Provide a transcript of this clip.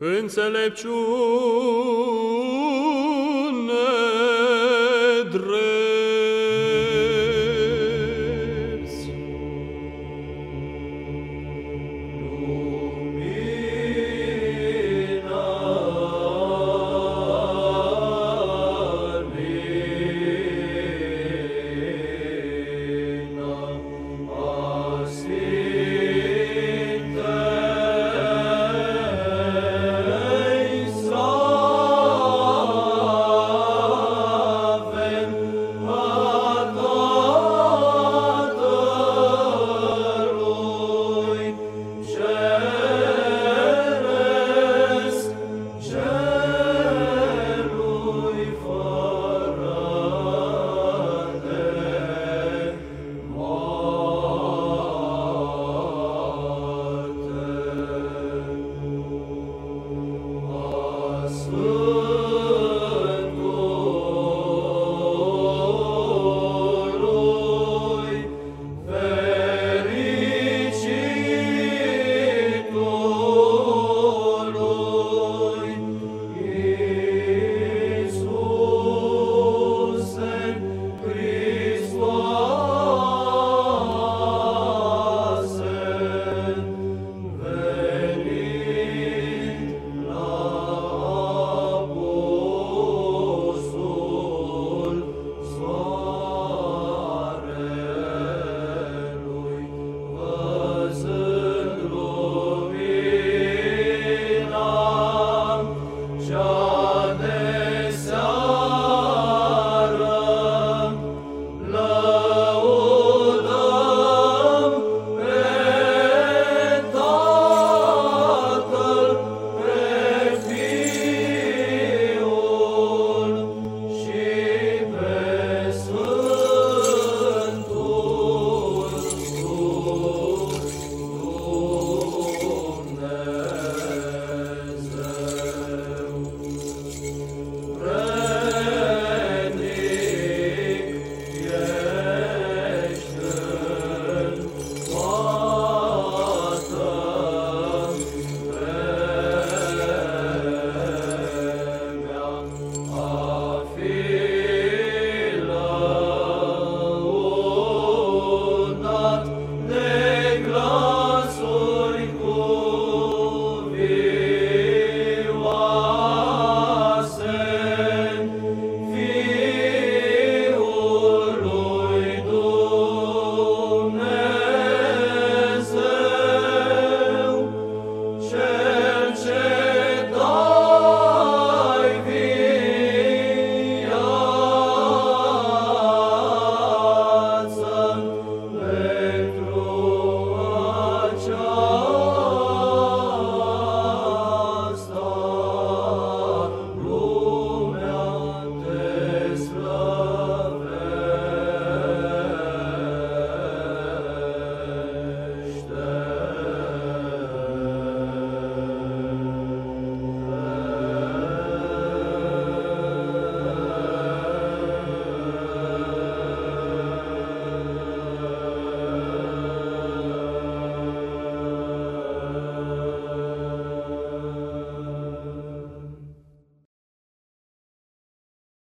Înțelepciune.